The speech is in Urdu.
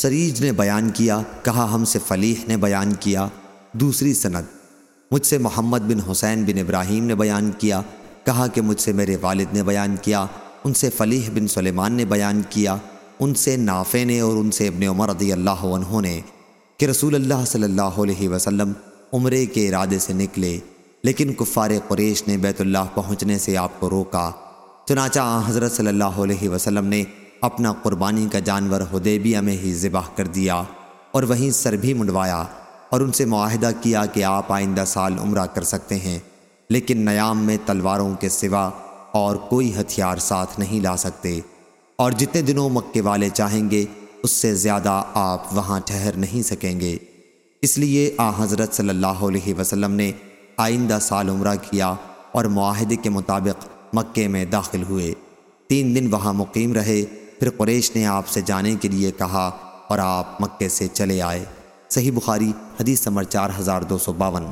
سریج نے بیان کیا، کہا ہم سے فلیح نے بیان کیا۔ دوسری سند، مجھ سے محمد بن حسین بن ابراہیم نے بیان کیا۔ کہا کہ مجھ سے میرے والد نے بیان کیا۔ ان سے فلیح بن سلیمان نے بیان کیا۔ ان سے نافع نے اور ان سے ابن عمر رضی اللہ عنہ نے کہ رسول اللہ صلی اللہ علیہ وسلم عمرے کے ارادے سے نکلے، لیکن کفار قریش نے بیت اللہ پہنچنے سے آپ کو روکا۔ چنانچہ حضرت صلی اللہ علیہ وسلم نے اپنا قربانی کا جانور حدیبیہ میں ہی ذبح کر دیا اور وہیں سر بھی منڈوایا اور ان سے معاہدہ کیا کہ آپ آئندہ سال عمرہ کر سکتے ہیں، لیکن نیام میں تلواروں کے سوا اور کوئی ہتھیار ساتھ نہیں لا سکتے۔ اور جتنے دنوں مکے والے چاہیں گے، اس سے زیادہ آپ وہاں ٹھہر نہیں سکیں گے۔ اس لیے آ حضرت صلی اللہ علیہ وسلم نے آئندہ سال عمرہ کیا اور معاہدے کے مطابق مکے میں داخل ہوئے۔ تین دن وہاں مقیم رہے پھر قریش نے آپ سے جانے کے لیے کہا اور آپ مکے سے چلے آئے۔ صحیح بخاری، حدیث نمبر چار ہزار دو سو باون۔